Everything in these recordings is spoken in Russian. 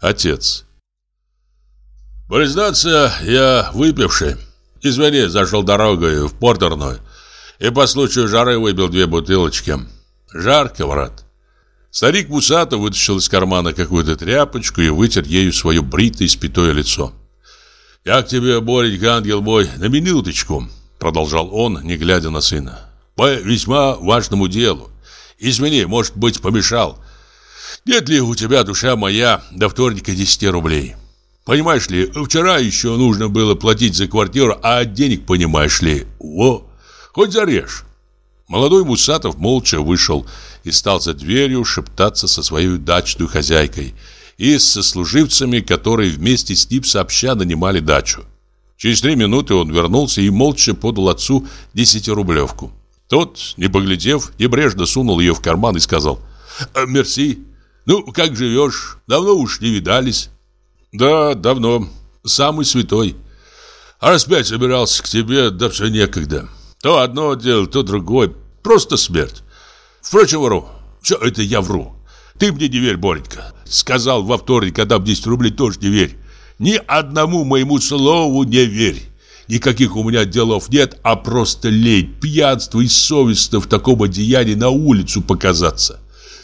Отец. Признаться, я выпивший. Извини, зашел дорогой в портерную и по случаю жары выпил две бутылочки. Жарко, брат. Старик Мусатов вытащил из кармана какую-то тряпочку и вытер ею свое бритое спитое лицо. «Как тебе, Боренька, ангел мой, на минуточку?» Продолжал он, не глядя на сына. «По весьма важному делу. Извини, может быть, помешал. Нет ли у тебя, душа моя, до вторника 10 рублей?» Понимаешь ли, вчера еще нужно было платить за квартиру, а денег, понимаешь ли, во, хоть зарежь. Молодой Мусатов молча вышел и стал за дверью шептаться со своей дачной хозяйкой и со служивцами, которые вместе с ним сообща нанимали дачу. Через три минуты он вернулся и молча подал отцу десятирублевку. Тот, не поглядев, небрежно сунул ее в карман и сказал «Э, «Мерси, ну, как живешь? Давно уж не видались». Да, давно. Самый святой. А распять собирался к тебе, да все некогда. То одно дело, то другое. Просто смерть. Впрочем, вру. Все это я вру. Ты мне не верь, Боренька. Сказал во вторник, отдам 10 рублей, тоже не верь. Ни одному моему слову не верь. Никаких у меня делов нет, а просто лень, пьянство и совестно в таком одеянии на улицу показаться.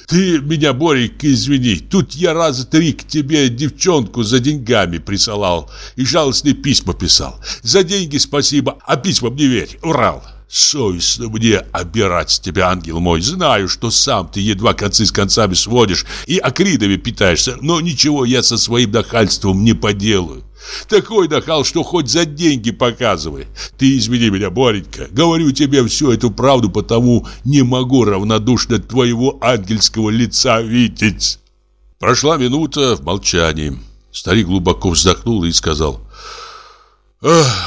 Ты меня, Борик, извини, тут я раза три к тебе девчонку за деньгами присылал и жалостные письма писал. За деньги спасибо, а письмам не верь, врал. Совестно мне обирать тебя, ангел мой. Знаю, что сам ты едва концы с концами сводишь и акридами питаешься, но ничего я со своим нахальством не поделаю. Такой нахал, что хоть за деньги показывай. Ты извини меня, Боренька. Говорю тебе всю эту правду, потому не могу равнодушно твоего ангельского лица видеть. Прошла минута в молчании. Старик глубоко вздохнул и сказал.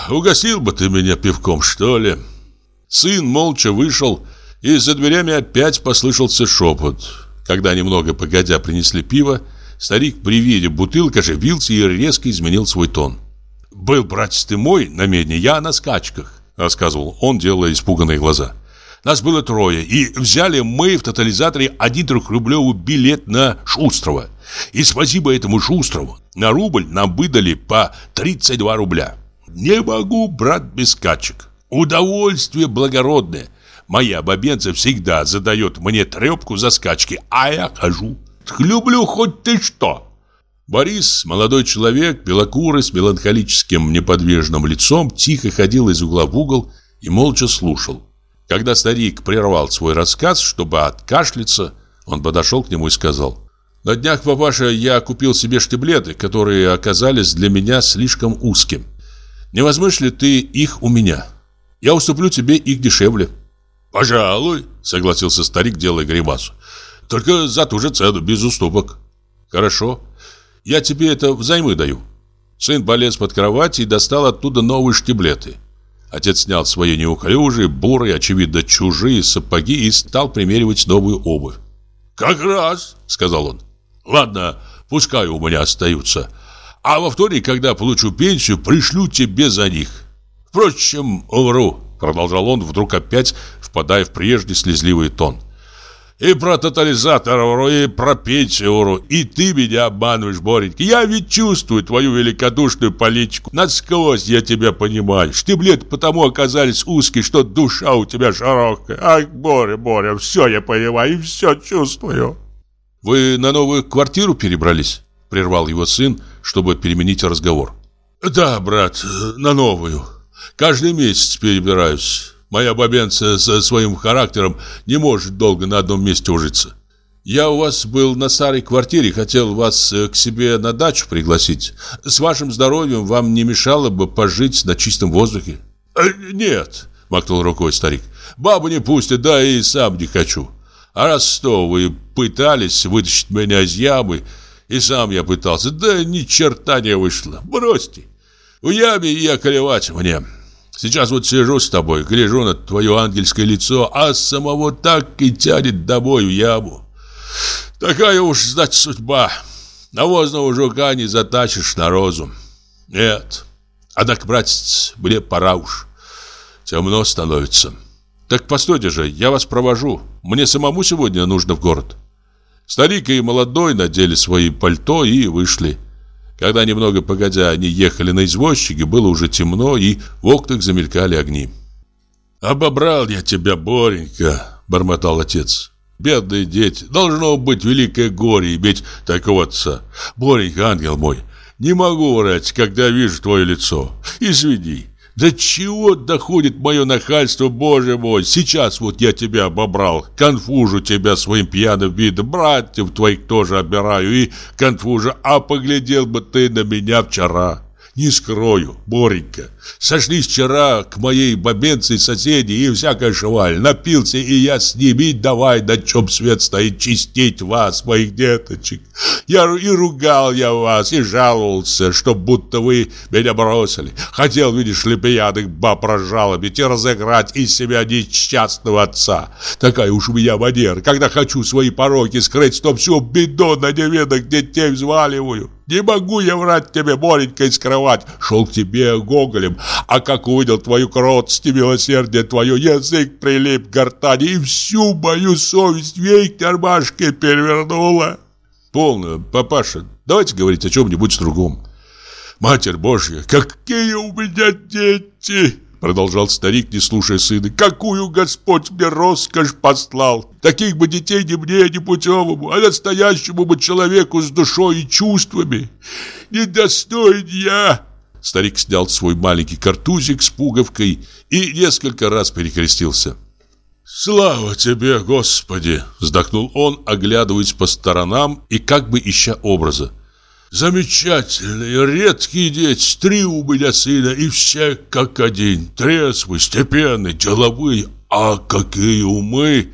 «Угостил бы ты меня пивком, что ли?» Сын молча вышел, и за дверями опять послышался шепот. Когда немного погодя принесли пиво, Старик при виде бутылки оживился и резко изменил свой тон. «Был, братец ты мой, на медне, я на скачках», рассказывал он, делая испуганные глаза. «Нас было трое, и взяли мы в тотализаторе один трехрублевый билет на Шустрова. И спасибо этому Шустрову, на рубль нам выдали по 32 рубля. Не могу, брат, без скачек. Удовольствие благородное. Моя бабенца всегда задает мне трепку за скачки, а я хожу. Люблю хоть ты что!» Борис, молодой человек, белокурый, с меланхолическим неподвижным лицом, тихо ходил из угла в угол и молча слушал. Когда старик прервал свой рассказ, чтобы откашляться, он подошел к нему и сказал, «На днях, папаша, я купил себе штиблеты, которые оказались для меня слишком узким. Не возьмешь ли ты их у меня? Я уступлю тебе их дешевле». «Пожалуй», — согласился старик, делая гримасу. Только за ту же цену, без уступок. Хорошо. Я тебе это взаймы даю. Сын полез под кровать и достал оттуда новые штиблеты. Отец снял свои неуклюжие, бурые, очевидно, чужие сапоги и стал примеривать новую обувь. «Как раз», — сказал он. «Ладно, пускай у меня остаются. А во вторник, когда получу пенсию, пришлю тебе за них. Впрочем, умру», — продолжал он, вдруг опять впадая в прежний слезливый тон. И про тотализатор и про пенсию. И ты меня обманываешь, Боренька. Я ведь чувствую твою великодушную политику. Насквозь я тебя понимаю. Штиблеты потому оказались узкие, что душа у тебя широкая. Ах, Боря, Боря, все я понимаю и все чувствую. Вы на новую квартиру перебрались? Прервал его сын, чтобы переменить разговор. Да, брат, на новую. Каждый месяц перебираюсь. Моя бабенца со своим характером не может долго на одном месте ужиться. Я у вас был на старой квартире, хотел вас э, к себе на дачу пригласить. С вашим здоровьем вам не мешало бы пожить на чистом воздухе? Э, нет, махнул рукой старик. Бабу не пустят, да и сам не хочу. А раз что вы пытались вытащить меня из ямы, и сам я пытался, да ни черта не вышло. Бросьте. В яме и околевать мне. Сейчас вот сижу с тобой, гляжу на твое ангельское лицо, а самого так и тянет домой в яму. Такая уж, значит, судьба. Навозного жука не затащишь на розу. Нет. А так, братец, мне пора уж. Темно становится. Так постойте же, я вас провожу. Мне самому сегодня нужно в город. Старик и молодой надели свои пальто и вышли. Когда немного погодя они ехали на извозчике, было уже темно, и в окнах замелькали огни. «Обобрал я тебя, Боренька», — бормотал отец. «Бедные дети, должно быть великое горе иметь такого отца. Боренька, ангел мой, не могу врать, когда вижу твое лицо. Извини, до чего доходит мое нахальство, боже мой? Сейчас вот я тебя обобрал, конфужу тебя своим пьяным видом, братьев твоих тоже обираю и конфужу, а поглядел бы ты на меня вчера. Не скрою, Боренька, сошлись вчера к моей бабенце соседи и всякая шваль. Напился и я с ними, давай, на чем свет стоит, чистить вас, моих деточек. Я и ругал я вас, и жаловался, что будто вы меня бросили. Хотел, видишь ли, пьяных баб разжалобить и разыграть из себя несчастного отца. Такая уж у меня манера, когда хочу свои пороки скрыть, то всю беду на неведок детей взваливаю. Не могу я врать тебе, Боренька, и скрывать. Шел к тебе гоголем, а как увидел твою кротость и милосердие твое, язык прилип к гортани и всю мою совесть веек тормашкой перевернула. Полно, папаша, давайте говорить о чем-нибудь другом. Матерь Божья, какие у меня дети! Продолжал старик, не слушая сына. Какую Господь мне роскошь послал! Таких бы детей не мне, не путевому, а настоящему бы человеку с душой и чувствами. Недостоин я!» Старик снял свой маленький картузик с пуговкой и несколько раз перекрестился. «Слава тебе, Господи!» – вздохнул он, оглядываясь по сторонам и как бы ища образа. Замечательные, редкие дети, три у меня сына, и все как один, трезвый, степенный, деловые, а какие умы!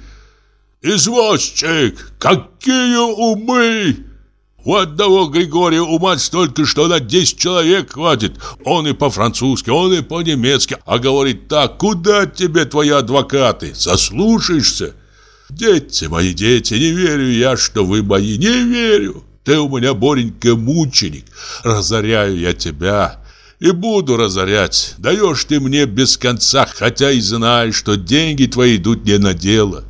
Извозчик, какие умы! У одного Григория ума столько, что на 10 человек хватит. Он и по-французски, он и по-немецки, а говорит так, куда тебе твои адвокаты? Заслушаешься? Дети мои, дети, не верю я, что вы мои, не верю. Ты у меня, Боренька, мученик. Разоряю я тебя и буду разорять. Даешь ты мне без конца, хотя и знаешь, что деньги твои идут не на дело.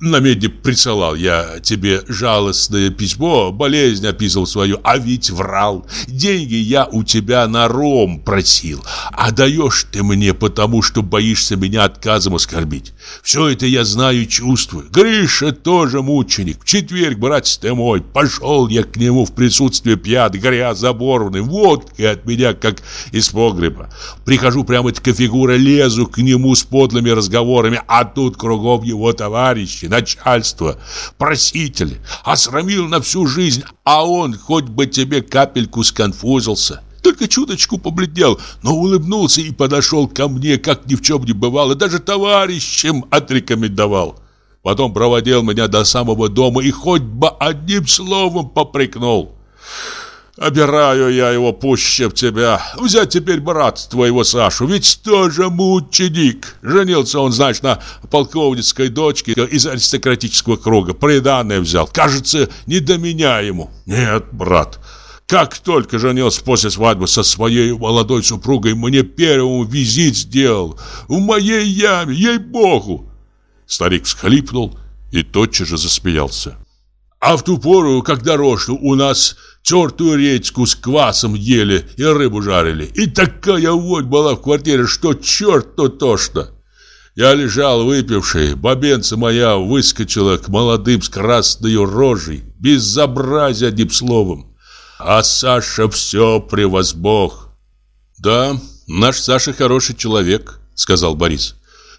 На медне присылал я тебе жалостное письмо, болезнь описывал свою, а ведь врал. Деньги я у тебя на ром просил, а даешь ты мне потому, что боишься меня отказом оскорбить. Все это я знаю и чувствую. Гриша тоже мученик. В четверг, братец ты мой, пошел я к нему в присутствии пьян, грязь заборванный, водкой от меня, как из погреба. Прихожу прямо к фигура, лезу к нему с подлыми разговорами, а тут кругом его товарищи, начальство, просители. Осрамил на всю жизнь, а он хоть бы тебе капельку сконфузился. Только чуточку побледнел, но улыбнулся и подошел ко мне, как ни в чем не бывало, даже товарищем отрекомендовал. Потом проводил меня до самого дома и хоть бы одним словом попрекнул. Обираю я его пуще в тебя. Взять теперь брат твоего Сашу, ведь тоже мученик. Женился он, значит, на полковницкой дочке из аристократического круга. Приданное взял. Кажется, не до меня ему. Нет, брат, как только женился после свадьбы со своей молодой супругой, мне первому визит сделал. В моей яме, ей-богу!» Старик всхлипнул и тотчас же засмеялся. «А в ту пору, когда рожу у нас тертую редьку с квасом ели и рыбу жарили, и такая вонь была в квартире, что черт-то тошно!» Я лежал выпивший, бабенца моя выскочила к молодым с красной рожей, безобразие одним словом. А Саша все превозбог. Да, наш Саша хороший человек, сказал Борис.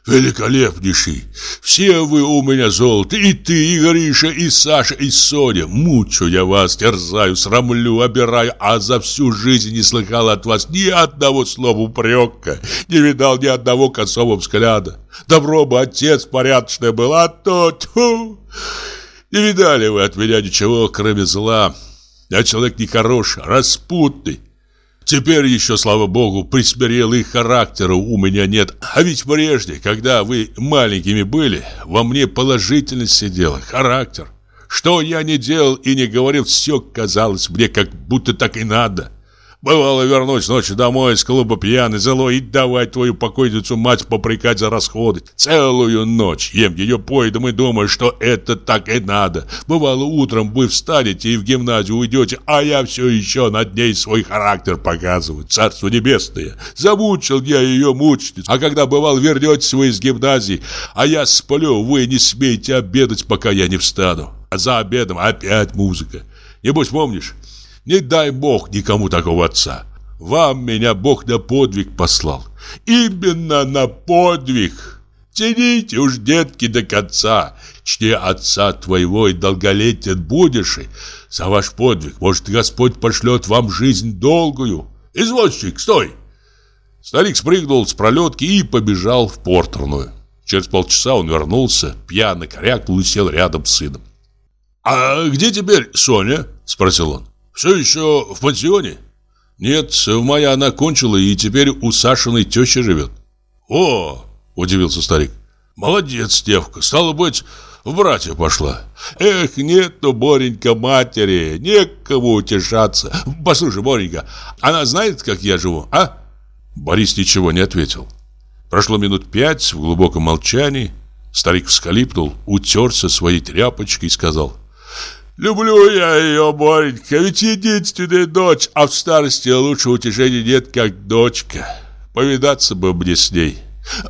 Великолепнейший. Все вы у меня золото. И ты, и Гриша, и Саша, и Соня. Мучу я вас, терзаю, срамлю, обираю, а за всю жизнь не слыхал от вас ни одного слова упрека, не видал ни одного косого взгляда. Добро бы отец порядочный был, а то... Тьфу, не видали вы от меня ничего, кроме зла. Я человек нехороший, распутный. Теперь еще, слава богу, присмирелый характера у меня нет. А ведь прежде, когда вы маленькими были, во мне положительно сидела характер. Что я не делал и не говорил, все казалось мне, как будто так и надо. Бывало, вернусь ночью домой с клуба пьяный, злой и давай твою покойницу мать попрекать за расходы. Целую ночь ем ее поедом и думаю, что это так и надо. Бывало, утром вы встанете и в гимназию уйдете, а я все еще над ней свой характер показываю. Царство небесное. Замучил я ее мучить. А когда бывал, вернетесь вы из гимназии, а я сплю, вы не смеете обедать, пока я не встану. А за обедом опять музыка. Небось, помнишь? Не дай Бог никому такого отца. Вам меня Бог на подвиг послал. Именно на подвиг. Тяните уж, детки, до конца. Чти отца твоего и долголетен будешь. И за ваш подвиг, может, Господь пошлет вам жизнь долгую. Извозчик, стой!» Старик спрыгнул с пролетки и побежал в портерную. Через полчаса он вернулся, пьяно крякнул и сел рядом с сыном. «А где теперь Соня?» – спросил он. Все еще в пансионе? Нет, в мае она кончила и теперь у Сашиной тещи живет. О, удивился старик. Молодец, девка, стало быть, в братья пошла. Эх, нет, ну, Боренька, матери, некому утешаться. Послушай, Боренька, она знает, как я живу, а? Борис ничего не ответил. Прошло минут пять в глубоком молчании. Старик вскалипнул, утерся своей тряпочкой и сказал Люблю я ее, Боренька, ведь единственная дочь, а в старости лучше утешения нет, как дочка. Повидаться бы мне с ней.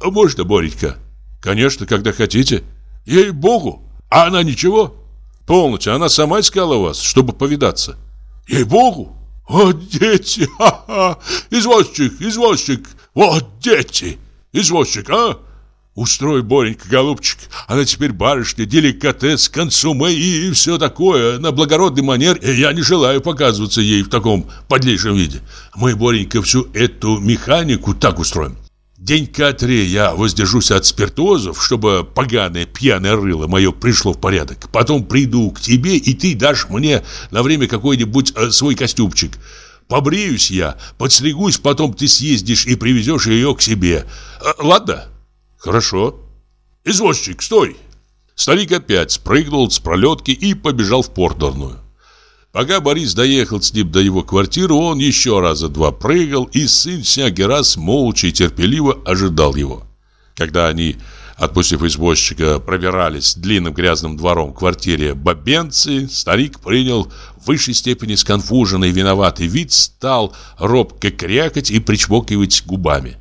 Можно, Боренька? Конечно, когда хотите. Ей-богу, а она ничего? Полностью, она сама искала вас, чтобы повидаться. Ей-богу, вот дети, ха-ха, извозчик, извозчик, вот дети, извозчик, а? Устрой, Боренька, голубчик, она теперь барышня, деликатес, консуме и все такое, на благородный манер, и я не желаю показываться ей в таком подлейшем виде. Мы, Боренька, всю эту механику так устроим. Денька три я воздержусь от спиртозов, чтобы поганое пьяное рыло мое пришло в порядок. Потом приду к тебе, и ты дашь мне на время какой-нибудь э, свой костюмчик. Побреюсь я, подстригусь, потом ты съездишь и привезешь ее к себе. Э, ладно?» Хорошо. Извозчик, стой. Старик опять спрыгнул с пролетки и побежал в портерную. Пока Борис доехал с ним до его квартиры, он еще раза два прыгал, и сын всякий раз молча и терпеливо ожидал его. Когда они, отпустив извозчика, пробирались длинным грязным двором к квартире бабенцы, старик принял в высшей степени сконфуженный виноватый вид, стал робко крякать и причмокивать губами.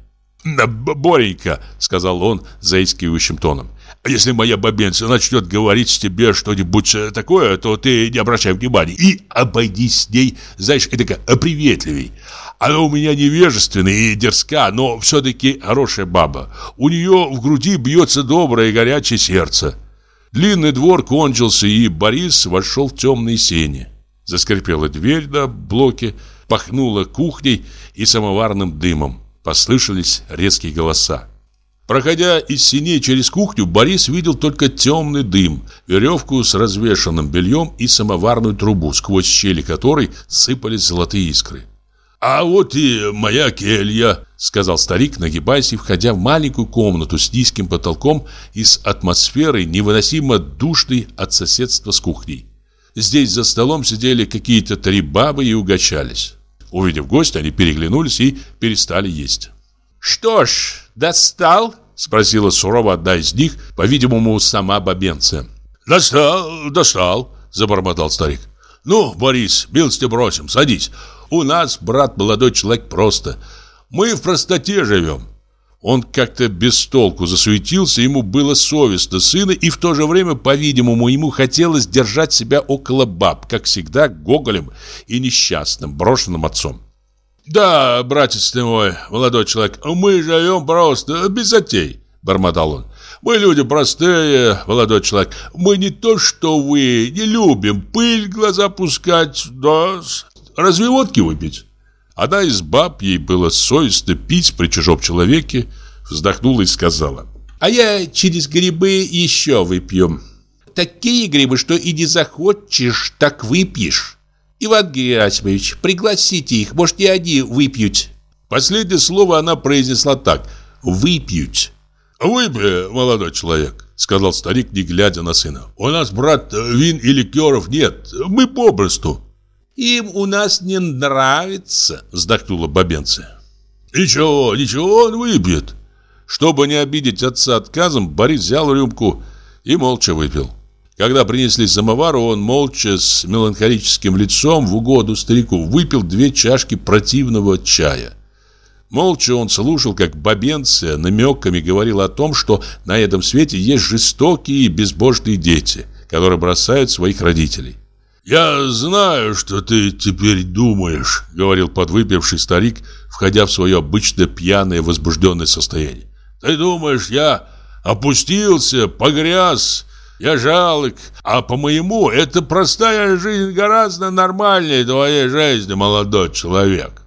«Боренька», — сказал он заискивающим тоном, «если моя бабенца начнет говорить тебе что-нибудь э, такое, то ты не обращай внимания и обойдись с ней, знаешь, это приветливей. Она у меня невежественная и дерзка, но все-таки хорошая баба. У нее в груди бьется доброе и горячее сердце». Длинный двор кончился, и Борис вошел в темные сени. Заскрипела дверь на блоке, пахнула кухней и самоварным дымом. Послышались резкие голоса. Проходя из синей через кухню, Борис видел только темный дым, веревку с развешанным бельем и самоварную трубу, сквозь щели которой сыпались золотые искры. «А вот и моя келья», — сказал старик, нагибаясь и входя в маленькую комнату с низким потолком и с атмосферой, невыносимо душной от соседства с кухней. Здесь за столом сидели какие-то три бабы и угощались. Увидев гостя, они переглянулись и перестали есть. «Что ж, достал?» — спросила сурово одна из них, по-видимому, сама бабенция. «Достал, достал», — забормотал старик. «Ну, Борис, милости бросим, садись. У нас, брат, молодой человек, просто. Мы в простоте живем. Он как-то без толку засуетился, ему было совестно сына, и в то же время, по-видимому, ему хотелось держать себя около баб, как всегда, гоголем и несчастным, брошенным отцом. «Да, братец ты мой, молодой человек, мы живем просто, без затей», — бормотал он. «Мы люди простые, молодой человек. Мы не то, что вы, не любим пыль глаза пускать, да, разве водки выпить?» Одна из баб, ей было совестно пить при чужом человеке, вздохнула и сказала. «А я через грибы еще выпью. Такие грибы, что и не захочешь, так выпьешь. Иван Герасимович, пригласите их, может, и они выпьют». Последнее слово она произнесла так «выпьют». «Выпей, молодой человек», — сказал старик, не глядя на сына. «У нас, брат, вин и ликеров нет, мы попросту». Им у нас не нравится, вздохнула бабенция. Ничего, ничего, он выпьет. Чтобы не обидеть отца отказом, Борис взял рюмку и молча выпил. Когда принесли самовар, он молча с меланхолическим лицом в угоду старику выпил две чашки противного чая. Молча он слушал, как бабенция намеками говорила о том, что на этом свете есть жестокие и безбожные дети, которые бросают своих родителей. «Я знаю, что ты теперь думаешь», — говорил подвыпивший старик, входя в свое обычное пьяное возбужденное состояние. «Ты думаешь, я опустился, погряз, я жалок, а по-моему, это простая жизнь гораздо нормальнее твоей жизни, молодой человек.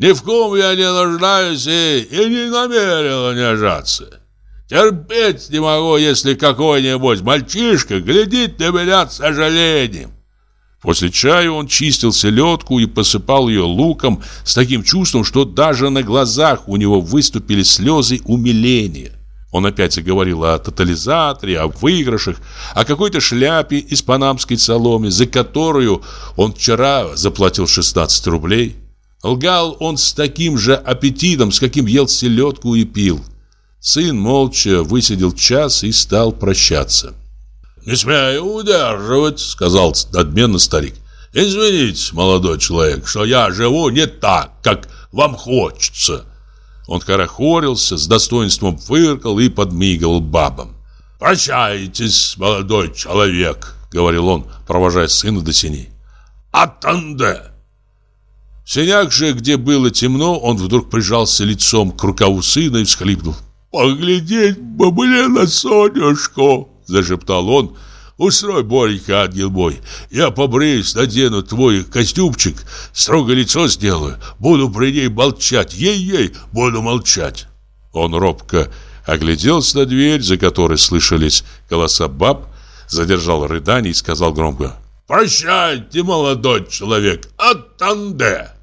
Ни в ком я не нуждаюсь и, и не намерен унижаться. Терпеть не могу, если какой-нибудь мальчишка глядит на меня с сожалением. После чая он чистил селедку и посыпал ее луком с таким чувством, что даже на глазах у него выступили слезы умиления. Он опять заговорил о тотализаторе, о выигрышах, о какой-то шляпе из панамской соломы, за которую он вчера заплатил 16 рублей. Лгал он с таким же аппетитом, с каким ел селедку и пил. Сын молча высидел час и стал прощаться. «Не смею удерживать», — сказал надменно старик. «Извините, молодой человек, что я живу не так, как вам хочется». Он хорохорился, с достоинством фыркал и подмигивал бабам. «Прощайтесь, молодой человек», — говорил он, провожая сына до синей. «Атанде!» В сенях же, где было темно, он вдруг прижался лицом к рукаву сына и всхлипнул. «Поглядеть бы мне на Сонюшку!» — зашептал он, Устрой, Боренька, ангел мой. Я побреюсь, надену твой костюмчик, строго лицо сделаю. Буду при ней молчать. Ей-ей, буду молчать. Он робко огляделся на дверь, за которой слышались голоса баб, задержал рыдание и сказал громко. «Прощайте, молодой человек, от Танде!»